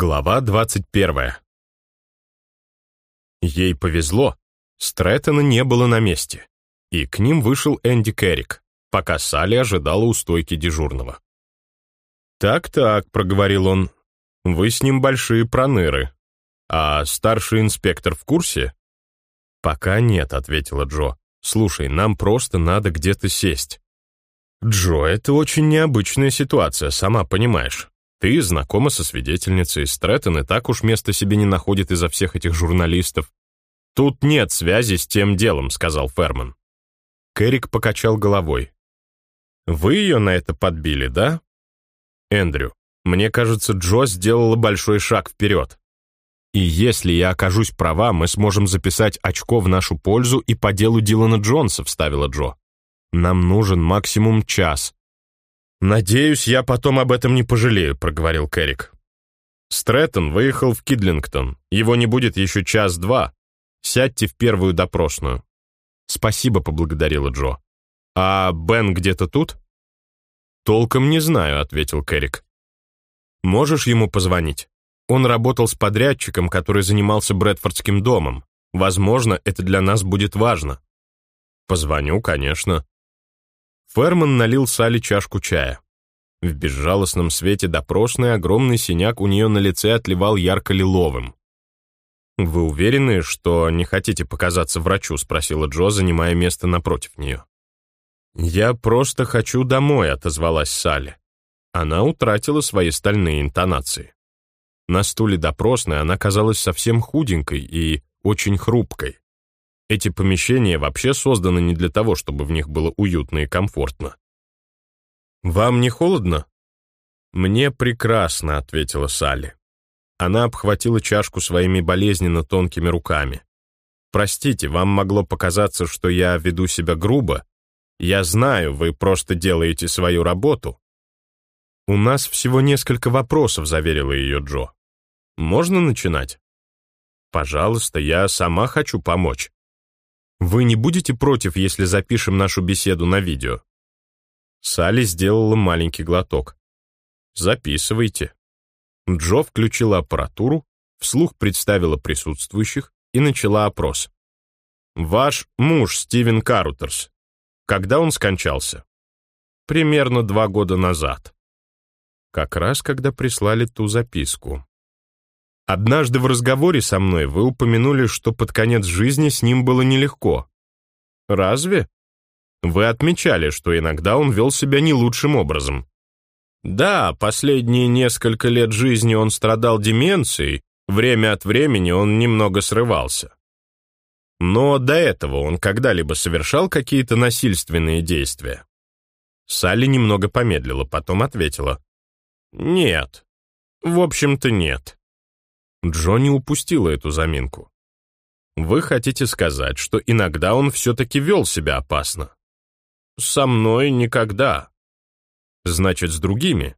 Глава 21. Ей повезло. Стрэттона не было на месте. И к ним вышел Энди Керрик, пока Салли ожидала у стойки дежурного. «Так-так», — проговорил он, — «вы с ним большие проныры. А старший инспектор в курсе?» «Пока нет», — ответила Джо. «Слушай, нам просто надо где-то сесть». «Джо, это очень необычная ситуация, сама понимаешь. Ты знакома со свидетельницей, Стрэттон и так уж места себе не находит из-за всех этих журналистов. Тут нет связи с тем делом, сказал Ферман. Кэрик покачал головой. Вы ее на это подбили, да? Эндрю, мне кажется, Джо сделала большой шаг вперед. И если я окажусь права, мы сможем записать очко в нашу пользу и по делу Дилана Джонса, вставила Джо. Нам нужен максимум час, «Надеюсь, я потом об этом не пожалею», — проговорил Кэрик. Стрэттон выехал в Кидлингтон. Его не будет еще час-два. Сядьте в первую допросную. «Спасибо», — поблагодарила Джо. «А Бен где-то тут?» «Толком не знаю», — ответил Кэрик. «Можешь ему позвонить? Он работал с подрядчиком, который занимался Брэдфордским домом. Возможно, это для нас будет важно». «Позвоню, конечно. Ферман налил Салли чашку чая. В безжалостном свете допросной огромный синяк у нее на лице отливал ярко-лиловым. «Вы уверены, что не хотите показаться врачу?» — спросила Джо, занимая место напротив нее. «Я просто хочу домой», — отозвалась Салли. Она утратила свои стальные интонации. На стуле допросной она казалась совсем худенькой и очень хрупкой. Эти помещения вообще созданы не для того, чтобы в них было уютно и комфортно. «Вам не холодно?» «Мне прекрасно», — ответила Салли. Она обхватила чашку своими болезненно тонкими руками. «Простите, вам могло показаться, что я веду себя грубо. Я знаю, вы просто делаете свою работу». «У нас всего несколько вопросов», — заверила ее Джо. «Можно начинать?» «Пожалуйста, я сама хочу помочь». Вы не будете против, если запишем нашу беседу на видео?» Салли сделала маленький глоток. «Записывайте». Джо включила аппаратуру, вслух представила присутствующих и начала опрос. «Ваш муж Стивен Карутерс. Когда он скончался?» «Примерно два года назад». Как раз когда прислали ту записку. Однажды в разговоре со мной вы упомянули, что под конец жизни с ним было нелегко. Разве? Вы отмечали, что иногда он вел себя не лучшим образом. Да, последние несколько лет жизни он страдал деменцией, время от времени он немного срывался. Но до этого он когда-либо совершал какие-то насильственные действия? Салли немного помедлила, потом ответила. Нет. В общем-то, нет. Джонни упустила эту заминку. Вы хотите сказать, что иногда он все-таки вел себя опасно? Со мной никогда. Значит, с другими?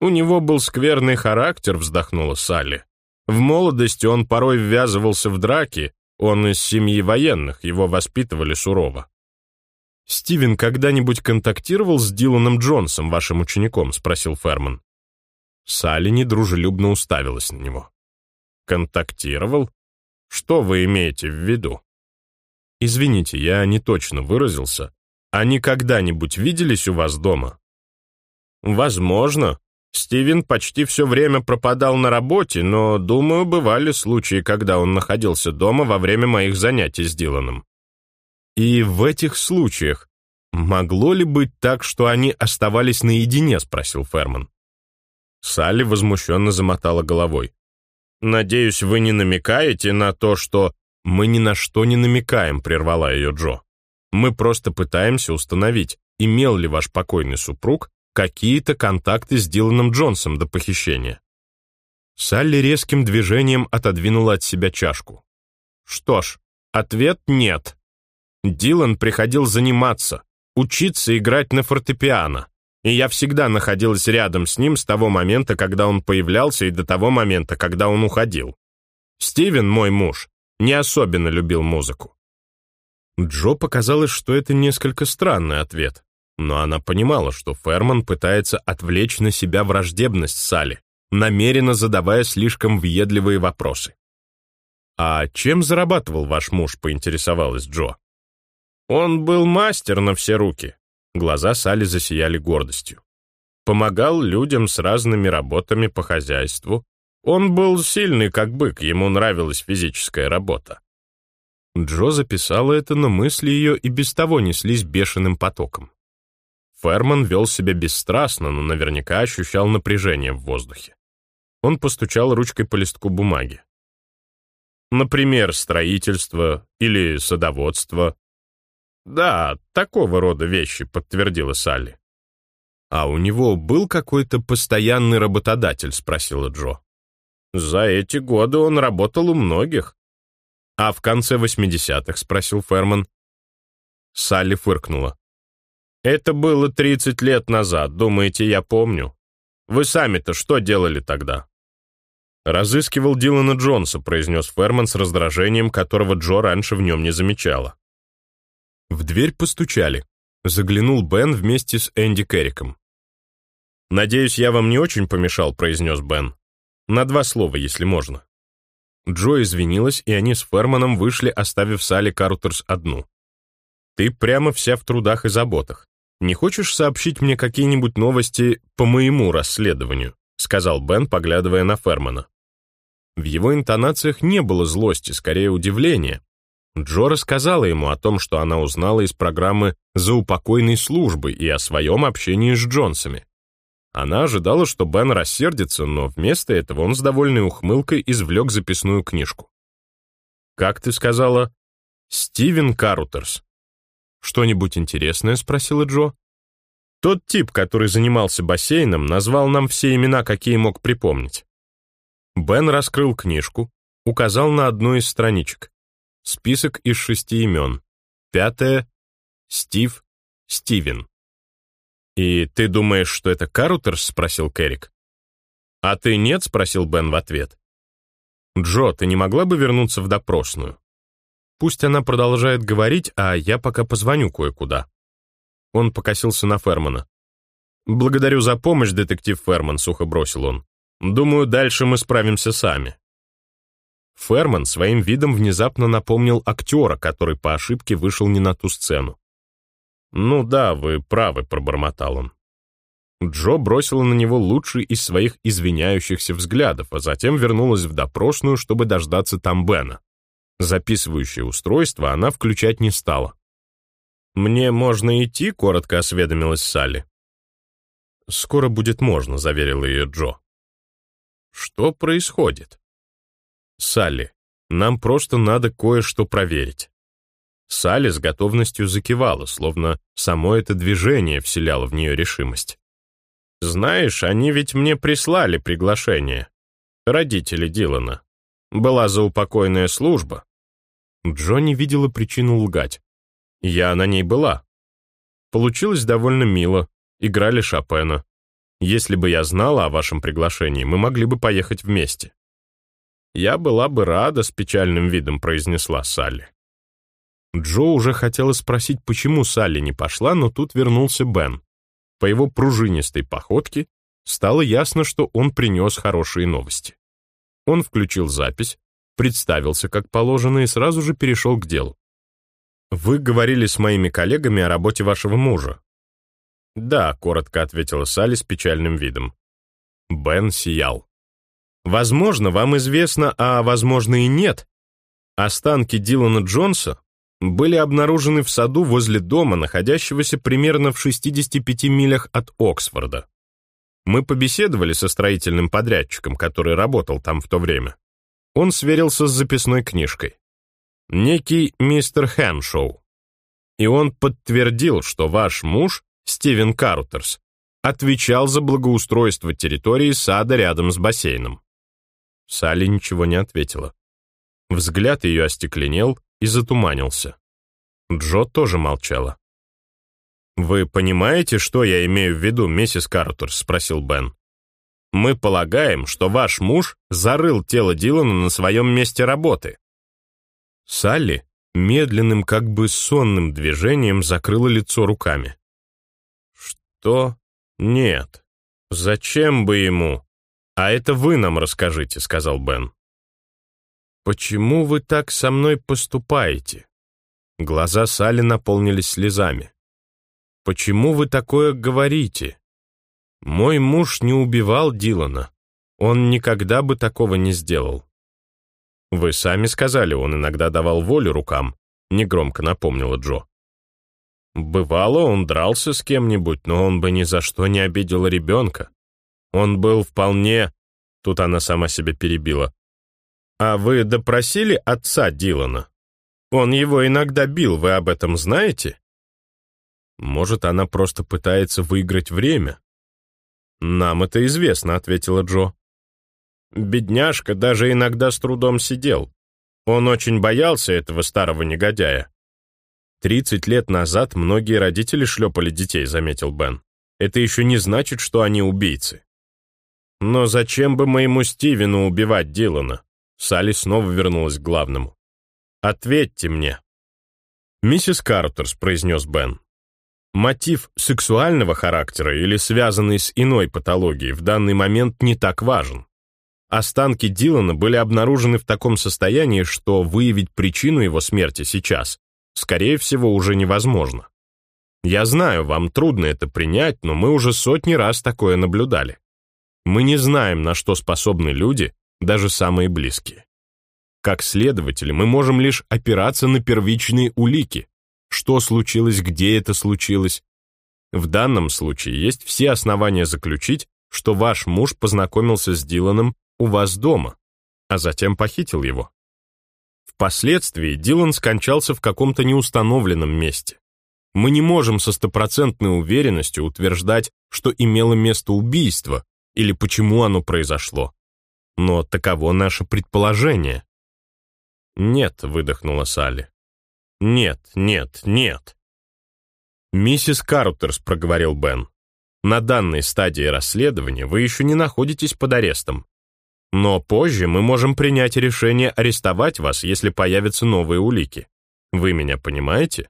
У него был скверный характер, вздохнула Салли. В молодости он порой ввязывался в драки, он из семьи военных, его воспитывали сурово. «Стивен когда-нибудь контактировал с Диланом Джонсом, вашим учеником?» — спросил Ферман. Салли недружелюбно уставилась на него. Контактировал? Что вы имеете в виду? Извините, я не точно выразился. Они когда-нибудь виделись у вас дома? Возможно. Стивен почти все время пропадал на работе, но, думаю, бывали случаи, когда он находился дома во время моих занятий с Диланом. И в этих случаях могло ли быть так, что они оставались наедине, спросил Ферман. Салли возмущенно замотала головой. «Надеюсь, вы не намекаете на то, что...» «Мы ни на что не намекаем», — прервала ее Джо. «Мы просто пытаемся установить, имел ли ваш покойный супруг какие-то контакты с Диланом Джонсом до похищения». Салли резким движением отодвинула от себя чашку. «Что ж, ответ нет. Дилан приходил заниматься, учиться играть на фортепиано и я всегда находилась рядом с ним с того момента, когда он появлялся, и до того момента, когда он уходил. Стивен, мой муж, не особенно любил музыку. Джо показалось, что это несколько странный ответ, но она понимала, что Ферман пытается отвлечь на себя враждебность Салли, намеренно задавая слишком въедливые вопросы. «А чем зарабатывал ваш муж?» — поинтересовалась Джо. «Он был мастер на все руки». Глаза Салли засияли гордостью. Помогал людям с разными работами по хозяйству. Он был сильный, как бык, ему нравилась физическая работа. Джо записала это, но мысли ее и без того неслись бешеным потоком. Ферман вел себя бесстрастно, но наверняка ощущал напряжение в воздухе. Он постучал ручкой по листку бумаги. Например, строительство или садоводство. Да, такого рода вещи, подтвердила Салли. А у него был какой-то постоянный работодатель, спросила Джо. За эти годы он работал у многих. А в конце 80-х, спросил Ферман. Салли фыркнула. Это было 30 лет назад, думаете, я помню? Вы сами-то что делали тогда? «Разыскивал Дилана Джонса», — произнес Ферман с раздражением, которого Джо раньше в нем не замечала. В дверь постучали. Заглянул Бен вместе с Энди Керриком. «Надеюсь, я вам не очень помешал», — произнес Бен. «На два слова, если можно». Джо извинилась, и они с Ферманом вышли, оставив Салли Карутерс одну. «Ты прямо вся в трудах и заботах. Не хочешь сообщить мне какие-нибудь новости по моему расследованию?» — сказал Бен, поглядывая на Фермана. В его интонациях не было злости, скорее удивления. Джо рассказала ему о том, что она узнала из программы заупокойной службы и о своем общении с Джонсами. Она ожидала, что Бен рассердится, но вместо этого он с довольной ухмылкой извлек записную книжку. «Как ты сказала?» «Стивен Карутерс». «Что-нибудь интересное?» — спросила Джо. «Тот тип, который занимался бассейном, назвал нам все имена, какие мог припомнить. Бен раскрыл книжку, указал на одну из страничек. Список из шести имен. Пятое — Стив, Стивен. «И ты думаешь, что это Карутерс?» — спросил Керрик. «А ты нет?» — спросил Бен в ответ. «Джо, ты не могла бы вернуться в допросную? Пусть она продолжает говорить, а я пока позвоню кое-куда». Он покосился на Фермана. «Благодарю за помощь, детектив Ферман», — сухо бросил он. Думаю, дальше мы справимся сами». Ферман своим видом внезапно напомнил актера, который по ошибке вышел не на ту сцену. «Ну да, вы правы», — пробормотал он. Джо бросила на него лучший из своих извиняющихся взглядов, а затем вернулась в допросную, чтобы дождаться там Бена. Записывающее устройство она включать не стала. «Мне можно идти?» — коротко осведомилась Салли. «Скоро будет можно», — заверил ее Джо. Что происходит? Салли, нам просто надо кое-что проверить. Салли с готовностью закивала, словно само это движение вселяло в нее решимость. «Знаешь, они ведь мне прислали приглашение. Родители Дилана. Была заупокойная служба». Джонни видела причину лгать. Я на ней была. Получилось довольно мило. Играли Шопена. Если бы я знала о вашем приглашении, мы могли бы поехать вместе». «Я была бы рада», — с печальным видом произнесла Салли. Джо уже хотела спросить, почему Салли не пошла, но тут вернулся Бен. По его пружинистой походке стало ясно, что он принес хорошие новости. Он включил запись, представился как положено и сразу же перешел к делу. «Вы говорили с моими коллегами о работе вашего мужа. «Да», — коротко ответила Салли с печальным видом. Бен сиял. «Возможно, вам известно, а возможно и нет. Останки Дилана Джонса были обнаружены в саду возле дома, находящегося примерно в 65 милях от Оксфорда. Мы побеседовали со строительным подрядчиком, который работал там в то время. Он сверился с записной книжкой. Некий мистер Хэншоу. И он подтвердил, что ваш муж Стивен Картерс, отвечал за благоустройство территории сада рядом с бассейном. Салли ничего не ответила. Взгляд ее остекленел и затуманился. Джо тоже молчала. «Вы понимаете, что я имею в виду, миссис Картерс?» — спросил Бен. «Мы полагаем, что ваш муж зарыл тело Дилана на своем месте работы». Салли медленным, как бы сонным движением закрыла лицо руками. Что? Нет. Зачем бы ему? «А это вы нам расскажите», — сказал Бен. «Почему вы так со мной поступаете?» Глаза Салли наполнились слезами. «Почему вы такое говорите? Мой муж не убивал Дилана. Он никогда бы такого не сделал». «Вы сами сказали, он иногда давал волю рукам», — негромко напомнила Джо. «Бывало, он дрался с кем-нибудь, но он бы ни за что не обидел ребенка. Он был вполне...» Тут она сама себя перебила. «А вы допросили отца Дилана?» Он его иногда бил, вы об этом знаете? Может, она просто пытается выиграть время? Нам это известно, ответила Джо. Бедняжка даже иногда с трудом сидел. Он очень боялся этого старого негодяя. Тридцать лет назад многие родители шлепали детей, заметил Бен. Это еще не значит, что они убийцы. Но зачем бы моему Стивену убивать Дилана? Салли снова вернулась к главному. Ответьте мне. Миссис Картерс, произнес Бен. Мотив сексуального характера или связанный с иной патологией в данный момент не так важен. Останки Дилана были обнаружены в таком состоянии, что выявить причину его смерти сейчас, скорее всего, уже невозможно. Я знаю, вам трудно это принять, но мы уже сотни раз такое наблюдали. Мы не знаем, на что способны люди, даже самые близкие. Как следователи, мы можем лишь опираться на первичные улики. Что случилось, где это случилось. В данном случае есть все основания заключить, что ваш муж познакомился с Диланом у вас дома, а затем похитил его. Впоследствии Дилан скончался в каком-то неустановленном месте. Мы не можем со стопроцентной уверенностью утверждать, что имело место убийство или почему оно произошло. Но таково наше предположение. «Нет», — выдохнула Салли. «Нет, нет, нет». «Миссис Картерс», — проговорил Бен, «на данной стадии расследования вы еще не находитесь под арестом. Но позже мы можем принять решение арестовать вас, если появятся новые улики. Вы меня понимаете?»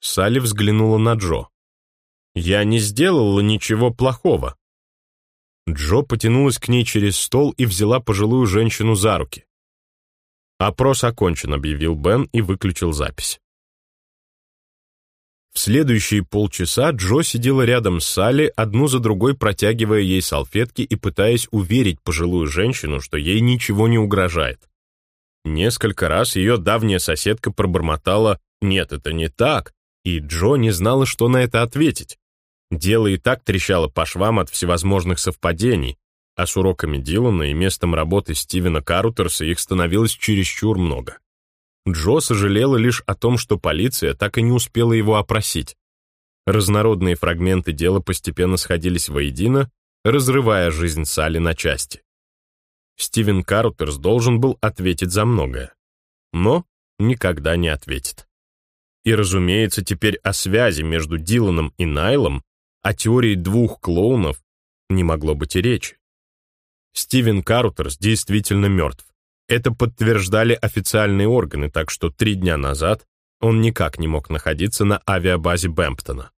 Салли взглянула на Джо. «Я не сделала ничего плохого». Джо потянулась к ней через стол и взяла пожилую женщину за руки. «Опрос окончен», — объявил Бен и выключил запись. В следующие полчаса Джо сидела рядом с Салли, одну за другой протягивая ей салфетки и пытаясь уверить пожилую женщину, что ей ничего не угрожает. Несколько раз ее давняя соседка пробормотала «нет, это не так», и Джо не знала, что на это ответить. Дело и так трещало по швам от всевозможных совпадений, а с уроками Дилана и местом работы Стивена Карутерса их становилось чересчур много. Джо сожалела лишь о том, что полиция так и не успела его опросить. Разнородные фрагменты дела постепенно сходились воедино, разрывая жизнь Салли на части. Стивен Карутерс должен был ответить за многое, но никогда не ответит. И, разумеется, теперь о связи между Диланом и Найлом, о теории двух клоунов, не могло быть и речи. Стивен Картерс действительно мертв. Это подтверждали официальные органы, так что три дня назад он никак не мог находиться на авиабазе Бэмптона.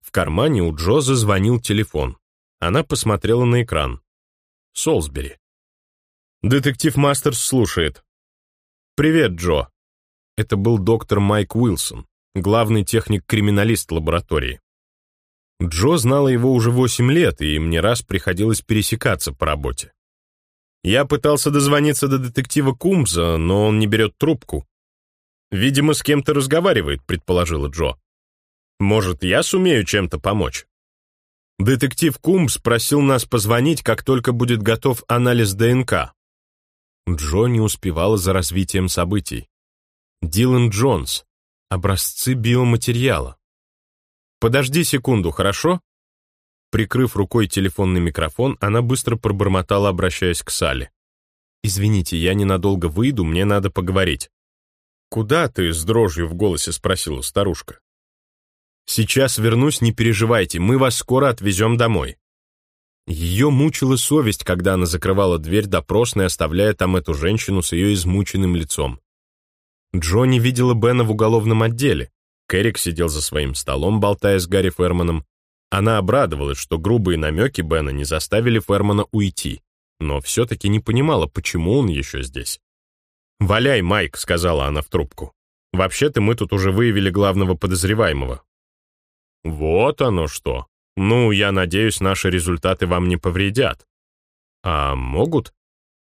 В кармане у Джо зазвонил телефон. Она посмотрела на экран. Солсбери. Детектив Мастерс слушает. «Привет, Джо». Это был доктор Майк Уилсон, главный техник-криминалист лаборатории. Джо знала его уже восемь лет, и им не раз приходилось пересекаться по работе. Я пытался дозвониться до детектива Кумза, но он не берет трубку. «Видимо, с кем-то разговаривает», — предположила Джо. «Может, я сумею чем-то помочь?» Детектив Кумс просил нас позвонить, как только будет готов анализ ДНК. Джо не успевала за развитием событий. Дилан Джонс. Образцы биоматериала. «Подожди секунду, хорошо?» Прикрыв рукой телефонный микрофон, она быстро пробормотала, обращаясь к Сале. «Извините, я ненадолго выйду, мне надо поговорить». «Куда ты?» — с дрожью в голосе спросила старушка. «Сейчас вернусь, не переживайте, мы вас скоро отвезем домой». Ее мучила совесть, когда она закрывала дверь допросной, оставляя там эту женщину с ее измученным лицом. Джонни видела Бена в уголовном отделе. Кэрик сидел за своим столом, болтая с Гарри Ферманом. Она обрадовалась, что грубые намеки Бена не заставили Фермана уйти, но все-таки не понимала, почему он еще здесь. «Валяй, Майк», — сказала она в трубку. «Вообще-то мы тут уже выявили главного подозреваемого». «Вот оно что. Ну, я надеюсь, наши результаты вам не повредят». «А могут?»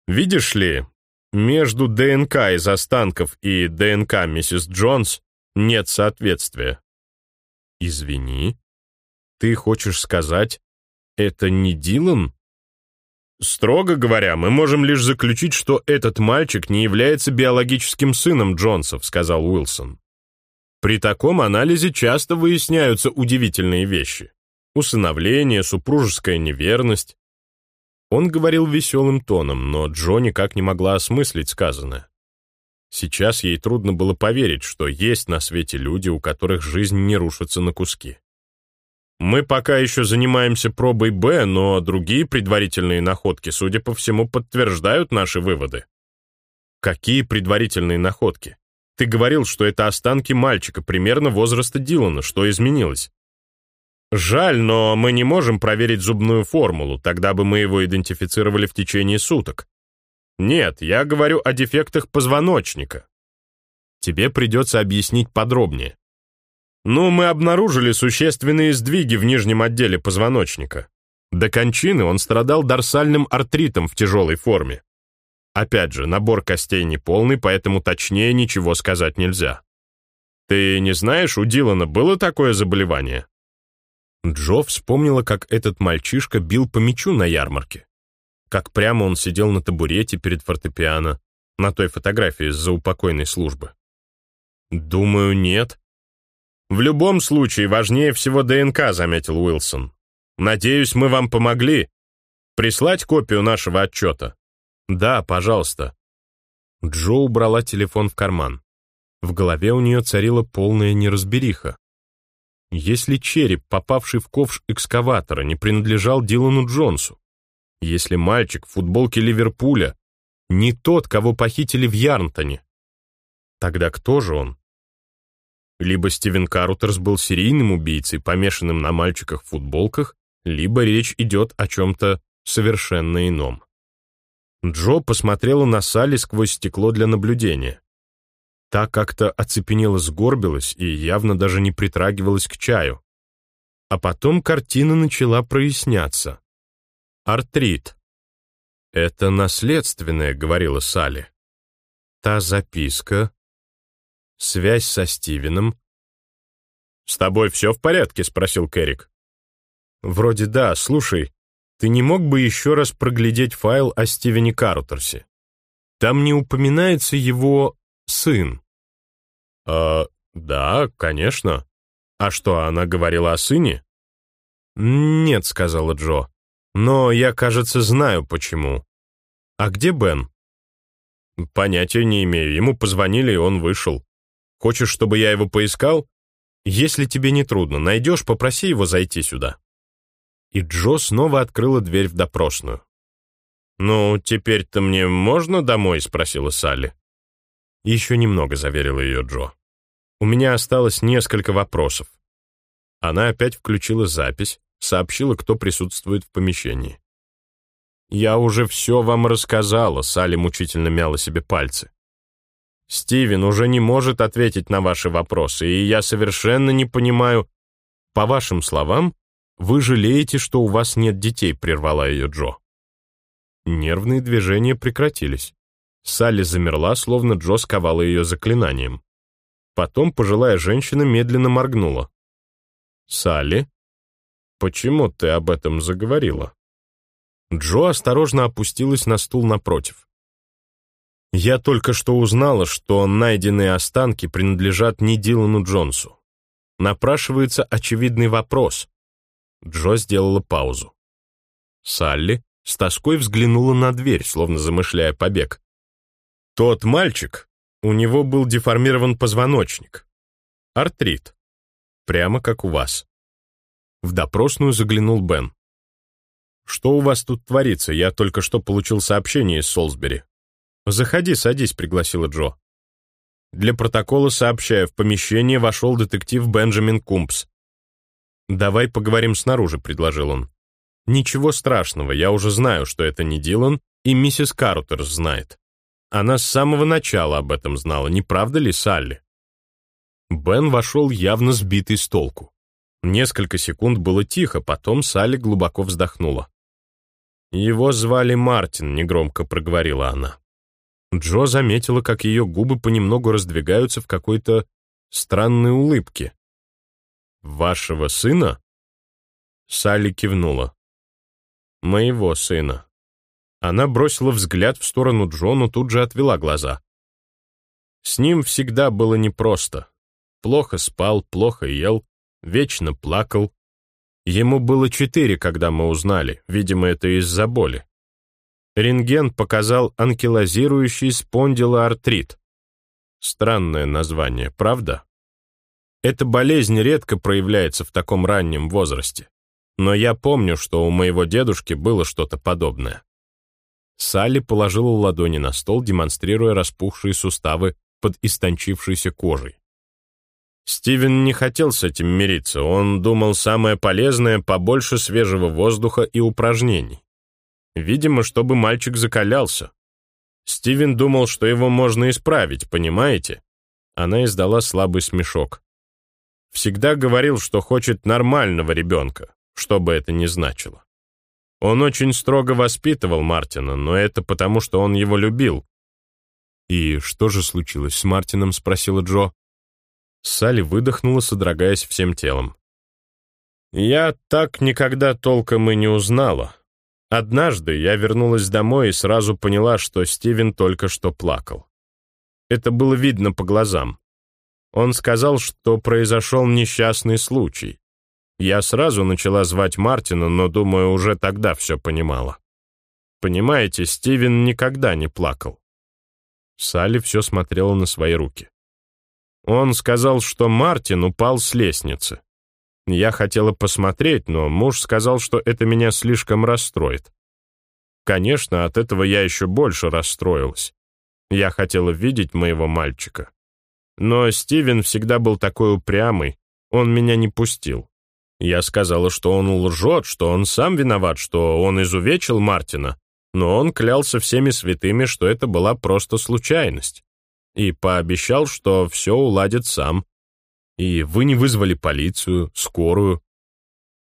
«Видишь ли, между ДНК из останков и ДНК миссис Джонс нет соответствия». «Извини. Ты хочешь сказать, это не Дилан?» Строго говоря, мы можем лишь заключить, что этот мальчик не является биологическим сыном Джонсов, сказал Уилсон. При таком анализе часто выясняются удивительные вещи. Усыновление, супружеская неверность. Он говорил веселым тоном, но Джо никак не могла осмыслить сказанное. Сейчас ей трудно было поверить, что есть на свете люди, у которых жизнь не рушится на куски. Мы пока еще занимаемся пробой Б, но другие предварительные находки, судя по всему, подтверждают наши выводы. Какие предварительные находки? Ты говорил, что это останки мальчика примерно возраста Дилана. Что изменилось? Жаль, но мы не можем проверить зубную формулу, тогда бы мы его идентифицировали в течение суток. Нет, я говорю о дефектах позвоночника. Тебе придется объяснить подробнее. Ну, мы обнаружили существенные сдвиги в нижнем отделе позвоночника. До кончины он страдал дорсальным артритом в тяжелой форме. Опять же, набор костей неполный, поэтому точнее ничего сказать нельзя. Ты не знаешь, у Дилана было такое заболевание? Джо вспомнила, как этот мальчишка бил по мячу на ярмарке. Как прямо он сидел на табурете перед фортепиано, на той фотографии с заупокойной службы. Думаю, нет. «В любом случае, важнее всего ДНК», — заметил Уилсон. «Надеюсь, мы вам помогли. Прислать копию нашего отчета?» «Да, пожалуйста». Джо убрала телефон в карман. В голове у нее царила полная неразбериха. Если череп, попавший в ковш экскаватора, не принадлежал Дилану Джонсу, если мальчик в футболке Ливерпуля не тот, кого похитили в Ярнтоне, тогда кто же он? Либо Стивен Карутерс был серийным убийцей, помешанным на мальчиках-футболках, либо речь идет о чем-то совершенно ином. Джо посмотрела на Салли сквозь стекло для наблюдения. Та как-то оцепенела, сгорбилась и явно даже не притрагивалась к чаю. А потом картина начала проясняться. Артрит. «Это наследственное», — говорила Салли. Та записка, Связь со Стивеном. «С тобой все в порядке?» — спросил Кэрик. «Вроде да. Слушай, ты не мог бы еще раз проглядеть файл о Стивене Картерсе? Там не упоминается его сын». «А, да, конечно. А что, она говорила о сыне?» «Нет», — сказала Джо. «Но я, кажется, знаю, почему. А где Бен?» «Понятия не имею. Ему позвонили, и он вышел. Хочешь, чтобы я его поискал? Если тебе не трудно, найдешь, попроси его зайти сюда». И Джо снова открыла дверь в допросную. «Ну, теперь-то мне можно домой?» — спросила Салли. «Еще немного», — заверила ее Джо. «У меня осталось несколько вопросов». Она опять включила запись, сообщила, кто присутствует в помещении. «Я уже все вам рассказала», — Салли мучительно мяла себе пальцы. Стивен уже не может ответить на ваши вопросы, и я совершенно не понимаю... По вашим словам, вы жалеете, что у вас нет детей, прервала ее Джо. Нервные движения прекратились. Салли замерла, словно Джо сковала ее заклинанием. Потом пожилая женщина медленно моргнула. «Салли, почему ты об этом заговорила?» Джо осторожно опустилась на стул напротив. Я только что узнала, что найденные останки принадлежат не Дилану Джонсу. Напрашивается очевидный вопрос. Джо сделала паузу. Салли с тоской взглянула на дверь, словно замышляя побег. Тот мальчик, у него был деформирован позвоночник. Артрит. Прямо как у вас. В допросную заглянул Бен. «Что у вас тут творится? Я только что получил сообщение из Солсбери. «Заходи, садись», — пригласила Джо. Для протокола сообщаю, в помещение вошел детектив Бенджамин Кумпс. «Давай поговорим снаружи», — предложил он. «Ничего страшного, я уже знаю, что это не Дилан, и миссис Картерс знает. Она с самого начала об этом знала, не правда ли, Салли?» Бен вошел явно сбитый с толку. Несколько секунд было тихо, потом Салли глубоко вздохнула. «Его звали Мартин», — негромко проговорила она. Джо заметила, как ее губы понемногу раздвигаются в какой-то странной улыбке. «Вашего сына?» Салли кивнула. «Моего сына». Она бросила взгляд в сторону Джо, но тут же отвела глаза. С ним всегда было непросто. Плохо спал, плохо ел, вечно плакал. Ему было четыре, когда мы узнали, видимо, это из-за боли. Рентген показал анкилозирующий спондилоартрит. Странное название, правда? Эта болезнь редко проявляется в таком раннем возрасте. Но я помню, что у моего дедушки было что-то подобное. Салли положила ладони на стол, демонстрируя распухшие суставы под истончившейся кожей. Стивен не хотел с этим мириться, он думал самое полезное — побольше свежего воздуха и упражнений. Видимо, чтобы мальчик закалялся. Стивен думал, что его можно исправить, понимаете? Она издала слабый смешок. Всегда говорил, что хочет нормального ребенка, что бы это ни значило. Он очень строго воспитывал Мартина, но это потому, что он его любил. «И что же случилось с Мартином?» — спросила Джо. Салли выдохнула, содрогаясь всем телом. «Я так никогда толком и не узнала. Однажды я вернулась домой и сразу поняла, что Стивен только что плакал. Это было видно по глазам. Он сказал, что произошел несчастный случай. Я сразу начала звать Мартина, но, думаю, уже тогда все понимала. Понимаете, Стивен никогда не плакал. Салли все смотрела на свои руки. Он сказал, что Мартин упал с лестницы. Я хотела посмотреть, но муж сказал, что это меня слишком расстроит. Конечно, от этого я еще больше расстроилась. Я хотела видеть моего мальчика. Но Стивен всегда был такой упрямый, он меня не пустил. Я сказала, что он лжет, что он сам виноват, что он изувечил Мартина, но он клялся всеми святыми, что это была просто случайность и пообещал, что все уладит сам. И вы не вызвали полицию, скорую.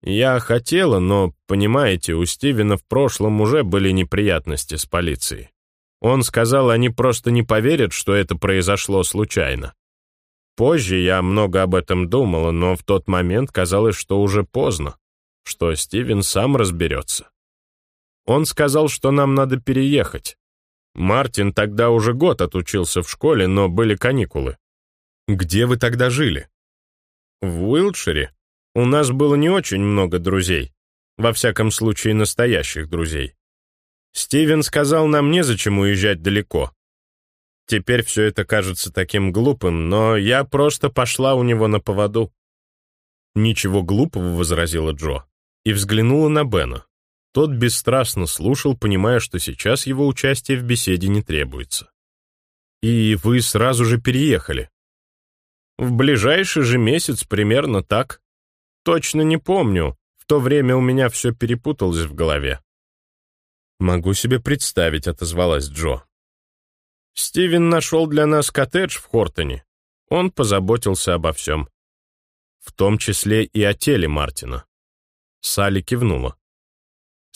Я хотела, но, понимаете, у Стивена в прошлом уже были неприятности с полицией. Он сказал, они просто не поверят, что это произошло случайно. Позже я много об этом думала, но в тот момент казалось, что уже поздно, что Стивен сам разберется. Он сказал, что нам надо переехать, Мартин тогда уже год отучился в школе, но были каникулы. Где вы тогда жили? В Уилтшире. У нас было не очень много друзей. Во всяком случае, настоящих друзей. Стивен сказал нам незачем уезжать далеко. Теперь все это кажется таким глупым, но я просто пошла у него на поводу. «Ничего глупого», — возразила Джо, и взглянула на Бена. Тот бесстрастно слушал, понимая, что сейчас его участие в беседе не требуется. «И вы сразу же переехали?» «В ближайший же месяц примерно так. Точно не помню. В то время у меня все перепуталось в голове». «Могу себе представить», — отозвалась Джо. «Стивен нашел для нас коттедж в Хортоне. Он позаботился обо всем. В том числе и о теле Мартина». Салли кивнула.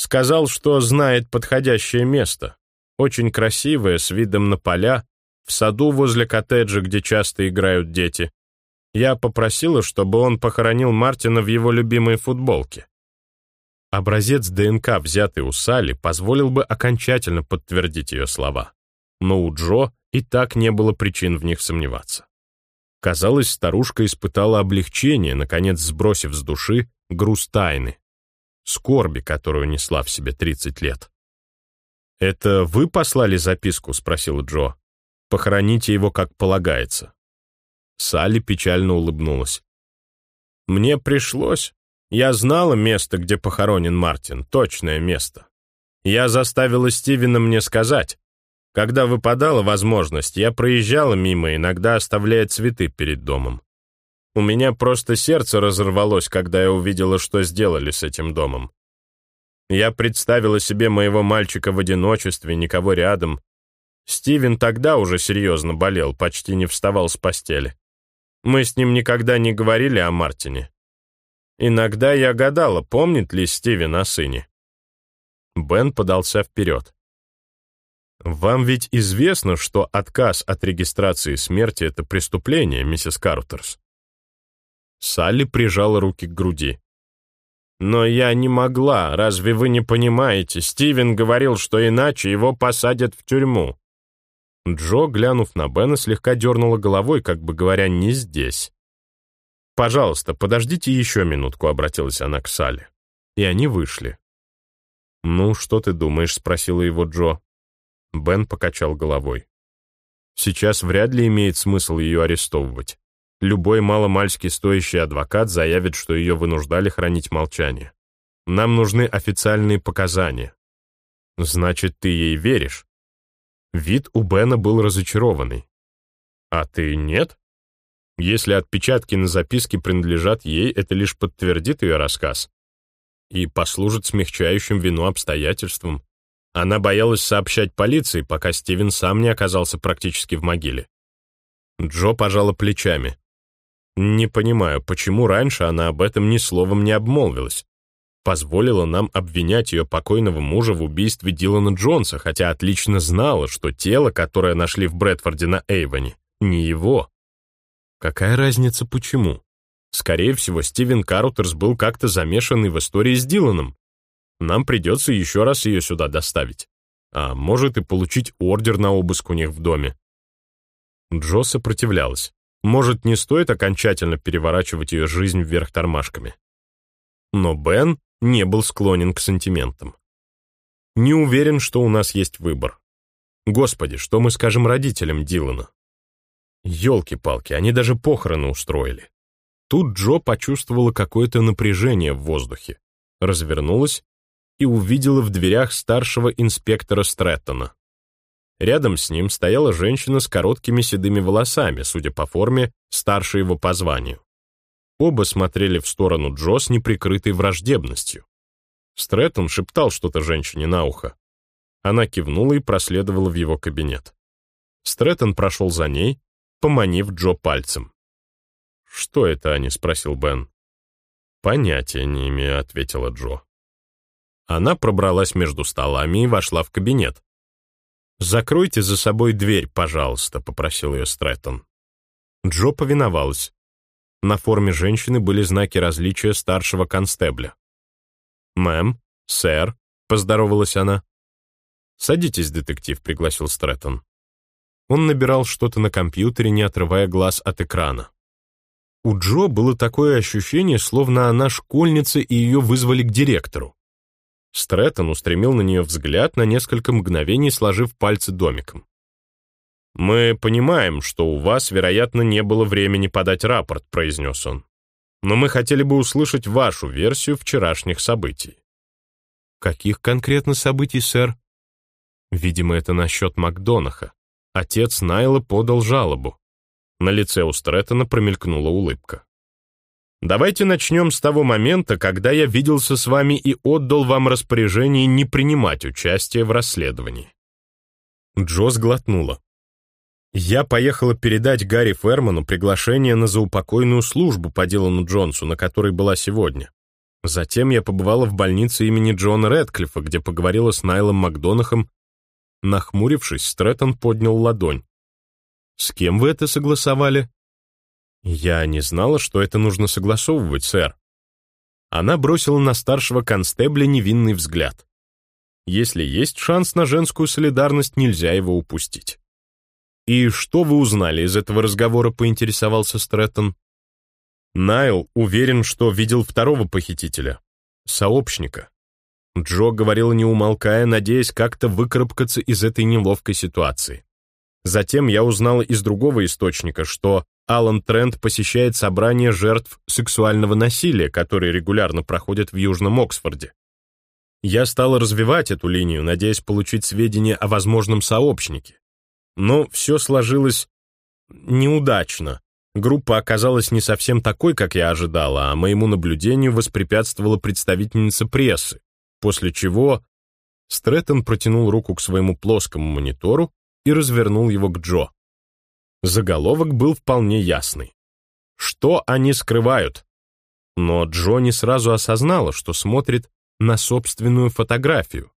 Сказал, что знает подходящее место. Очень красивое, с видом на поля, в саду возле коттеджа, где часто играют дети. Я попросила, чтобы он похоронил Мартина в его любимой футболке. Образец ДНК, взятый у Салли, позволил бы окончательно подтвердить ее слова. Но у Джо и так не было причин в них сомневаться. Казалось, старушка испытала облегчение, наконец сбросив с души груз тайны, скорби, которую несла в себе 30 лет. «Это вы послали записку?» — спросил Джо. «Похороните его, как полагается». Салли печально улыбнулась. «Мне пришлось. Я знала место, где похоронен Мартин, точное место. Я заставила Стивена мне сказать. Когда выпадала возможность, я проезжала мимо, иногда оставляя цветы перед домом. У меня просто сердце разорвалось, когда я увидела, что сделали с этим домом. Я представила себе моего мальчика в одиночестве, никого рядом. Стивен тогда уже серьезно болел, почти не вставал с постели. Мы с ним никогда не говорили о Мартине. Иногда я гадала, помнит ли Стивен о сыне. Бен подался вперед. «Вам ведь известно, что отказ от регистрации смерти — это преступление, миссис Картерс?» Салли прижала руки к груди. «Но я не могла, разве вы не понимаете? Стивен говорил, что иначе его посадят в тюрьму». Джо, глянув на Бена, слегка дернула головой, как бы говоря, «не здесь». «Пожалуйста, подождите еще минутку», — обратилась она к Салли. И они вышли. «Ну, что ты думаешь?» — спросила его Джо. Бен покачал головой. «Сейчас вряд ли имеет смысл ее арестовывать. Любой маломальски стоящий адвокат заявит, что ее вынуждали хранить молчание. Нам нужны официальные показания». «Значит, ты ей веришь?» Вид у Бена был разочарованный. «А ты нет?» Если отпечатки на записке принадлежат ей, это лишь подтвердит ее рассказ и послужит смягчающим вину обстоятельством. Она боялась сообщать полиции, пока Стивен сам не оказался практически в могиле. Джо пожала плечами. «Не понимаю, почему раньше она об этом ни словом не обмолвилась. Позволила нам обвинять ее покойного мужа в убийстве Дилана Джонса, хотя отлично знала, что тело, которое нашли в Брэдфорде на Эйвоне, не его. Какая разница почему? Скорее всего, Стивен Карутерс был как-то замешанный в истории с Диланом. Нам придется еще раз ее сюда доставить. А может и получить ордер на обыск у них в доме. Джо сопротивлялась. Может, не стоит окончательно переворачивать ее жизнь вверх тормашками. Но Бен не был склонен к сантиментам. Не уверен, что у нас есть выбор. Господи, что мы скажем родителям Дилана? Ёлки-палки, они даже похороны устроили. Тут Джо почувствовала какое-то напряжение в воздухе, развернулась и увидела в дверях старшего инспектора Стрэттона. Рядом с ним стояла женщина с короткими седыми волосами, судя по форме, старше его по званию. Оба смотрели в сторону Джо с неприкрытой враждебностью. Стрэттон шептал что-то женщине на ухо. Она кивнула и проследовала в его кабинет. Стрэттон прошел за ней, поманив Джо пальцем. «Что это они?» — спросил Бен. «Понятия не имею», — ответила Джо. Она пробралась между столами и вошла в кабинет. «Закройте за собой дверь, пожалуйста», — попросил ее Стрэттон. Джо повиновалась. На форме женщины были знаки различия старшего констебля. «Мэм, сэр», — поздоровалась она. «Садитесь, детектив», — пригласил Стрэттон. Он набирал что-то на компьютере, не отрывая глаз от экрана. У Джо было такое ощущение, словно она школьница, и ее вызвали к директору. Стрэттон устремил на нее взгляд на несколько мгновений, сложив пальцы домиком. «Мы понимаем, что у вас, вероятно, не было времени подать рапорт», — произнес он. «Но мы хотели бы услышать вашу версию вчерашних событий». «Каких конкретно событий, сэр?» Видимо, это насчет Макдонаха. Отец Найла подал жалобу. На лице у Стрэттона промелькнула улыбка. «Давайте начнем с того момента, когда я виделся с вами и отдал вам распоряжение не принимать участие в расследовании». Джо сглотнула. «Я поехала передать Гарри Ферману приглашение на заупокойную службу по Дилану Джонсу, на которой была сегодня. Затем я побывала в больнице имени Джона Рэдклиффа, где поговорила с Найлом Макдонахом. Нахмурившись, Стрэттон поднял ладонь. С кем вы это согласовали? Я не знала, что это нужно согласовывать, сэр. Она бросила на старшего констебля невинный взгляд. Если есть шанс на женскую солидарность, нельзя его упустить. «И что вы узнали из этого разговора?» — поинтересовался Стрэттон. Найл уверен, что видел второго похитителя, сообщника. Джо говорила не умолкая, надеясь как-то выкарабкаться из этой неловкой ситуации. Затем я узнал из другого источника, что Алан Трент посещает собрания жертв сексуального насилия, которые регулярно проходят в Южном Оксфорде. Я стал развивать эту линию, надеясь получить сведения о возможном сообщнике. Но все сложилось неудачно. Группа оказалась не совсем такой, как я ожидала, а моему наблюдению воспрепятствовала представительница прессы, после чего Стрэттон протянул руку к своему плоскому монитору и развернул его к Джо. Заголовок был вполне ясный. Что они скрывают? Но Джо не сразу осознала, что смотрит на собственную фотографию.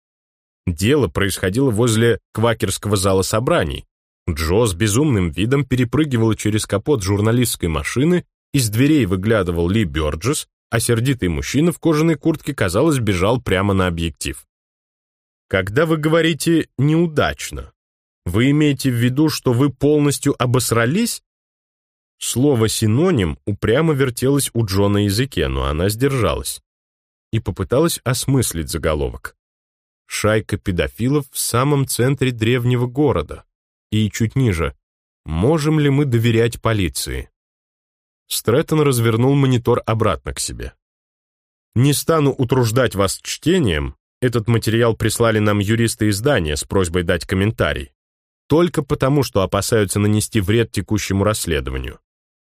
Дело происходило возле квакерского зала собраний. Джо с безумным видом перепрыгивал через капот журналистской машины, из дверей выглядывал Ли Бёрджес, а сердитый мужчина в кожаной куртке, казалось, бежал прямо на объектив. Когда вы говорите «неудачно», вы имеете в виду, что вы полностью обосрались? Слово «синоним» упрямо вертелось у Джо на языке, но она сдержалась и попыталась осмыслить заголовок. Шайка педофилов в самом центре древнего города. И чуть ниже. Можем ли мы доверять полиции? Стрэттон развернул монитор обратно к себе. Не стану утруждать вас чтением, этот материал прислали нам юристы издания с просьбой дать комментарий. Только потому, что опасаются нанести вред текущему расследованию.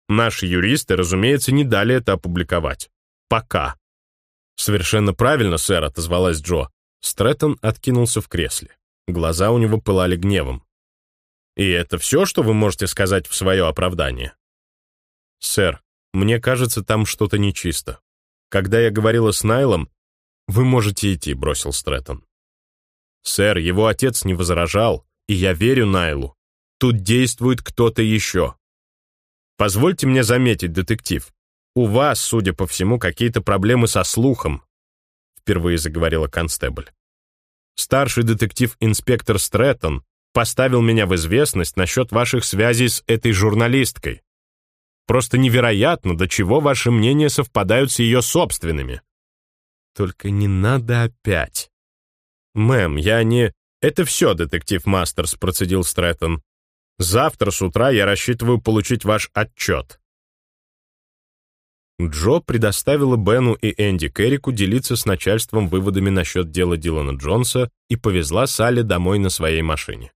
Наши юристы, разумеется, не дали это опубликовать. Пока. «Совершенно правильно, сэр», — отозвалась Джо. Стрэттон откинулся в кресле. Глаза у него пылали гневом. «И это все, что вы можете сказать в свое оправдание?» «Сэр, мне кажется, там что-то нечисто. Когда я говорила с Найлом...» «Вы можете идти», — бросил Стрэттон. «Сэр, его отец не возражал, и я верю Найлу. Тут действует кто-то еще. Позвольте мне заметить, детектив, «У вас, судя по всему, какие-то проблемы со слухом», впервые заговорила констебль. «Старший детектив-инспектор Стрэттон поставил меня в известность насчет ваших связей с этой журналисткой. Просто невероятно, до чего ваши мнения совпадают с ее собственными». «Только не надо опять». «Мэм, я не...» «Это все, детектив Мастерс», — процедил Стрэттон. «Завтра с утра я рассчитываю получить ваш отчет. Джо предоставила Бену и Энди Керрику делиться с начальством выводами насчет дела Дилана Джонса и повезла Салли домой на своей машине.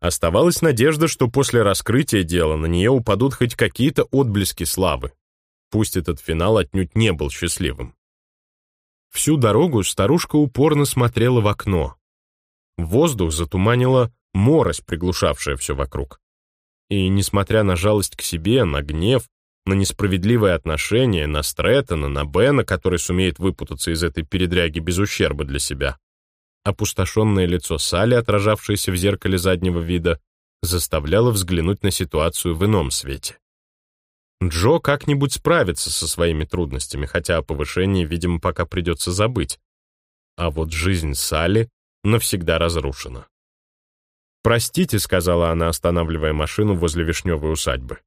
Оставалась надежда, что после раскрытия дела на нее упадут хоть какие-то отблески славы. Пусть этот финал отнюдь не был счастливым. Всю дорогу старушка упорно смотрела в окно. Воздух затуманила морось, приглушавшая все вокруг. И, несмотря на жалость к себе, на гнев, на несправедливое отношение, на Стрэттона, на Бена, который сумеет выпутаться из этой передряги без ущерба для себя. Опустошенное лицо Салли, отражавшееся в зеркале заднего вида, заставляло взглянуть на ситуацию в ином свете. Джо как-нибудь справится со своими трудностями, хотя о повышении, видимо, пока придется забыть. А вот жизнь Салли навсегда разрушена. «Простите», — сказала она, останавливая машину возле вишневой усадьбы.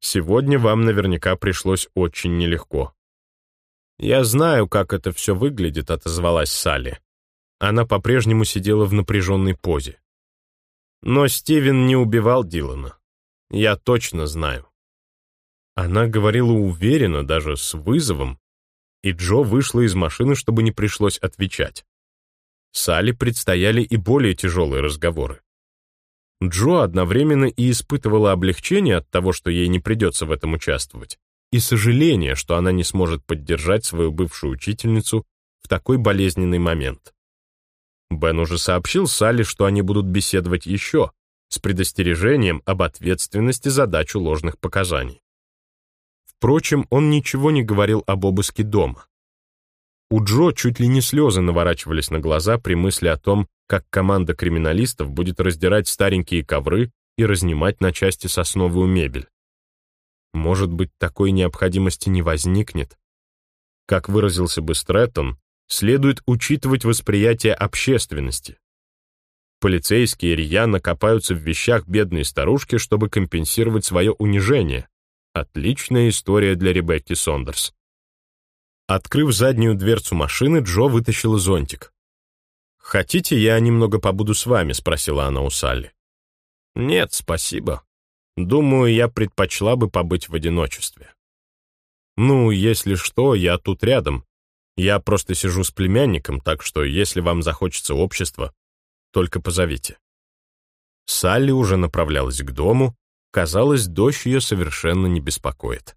Сегодня вам наверняка пришлось очень нелегко. «Я знаю, как это все выглядит», — отозвалась Салли. Она по-прежнему сидела в напряженной позе. Но Стивен не убивал Дилана. Я точно знаю. Она говорила уверенно, даже с вызовом, и Джо вышла из машины, чтобы не пришлось отвечать. Салли предстояли и более тяжелые разговоры. Джо одновременно и испытывала облегчение от того, что ей не придется в этом участвовать, и сожаление, что она не сможет поддержать свою бывшую учительницу в такой болезненный момент. Бен уже сообщил Салли, что они будут беседовать еще, с предостережением об ответственности за дачу ложных показаний. Впрочем, он ничего не говорил об обыске дома. У Джо чуть ли не слезы наворачивались на глаза при мысли о том, как команда криминалистов будет раздирать старенькие ковры и разнимать на части сосновую мебель. Может быть, такой необходимости не возникнет? Как выразился бы Стрэттон, следует учитывать восприятие общественности. Полицейские рьяно копаются в вещах бедной старушки, чтобы компенсировать свое унижение. Отличная история для Ребекки Сондерс. Открыв заднюю дверцу машины, Джо вытащила зонтик. «Хотите, я немного побуду с вами?» — спросила она у Салли. «Нет, спасибо. Думаю, я предпочла бы побыть в одиночестве». «Ну, если что, я тут рядом. Я просто сижу с племянником, так что если вам захочется общества, только позовите». Салли уже направлялась к дому, Казалось, дождь ее совершенно не беспокоит.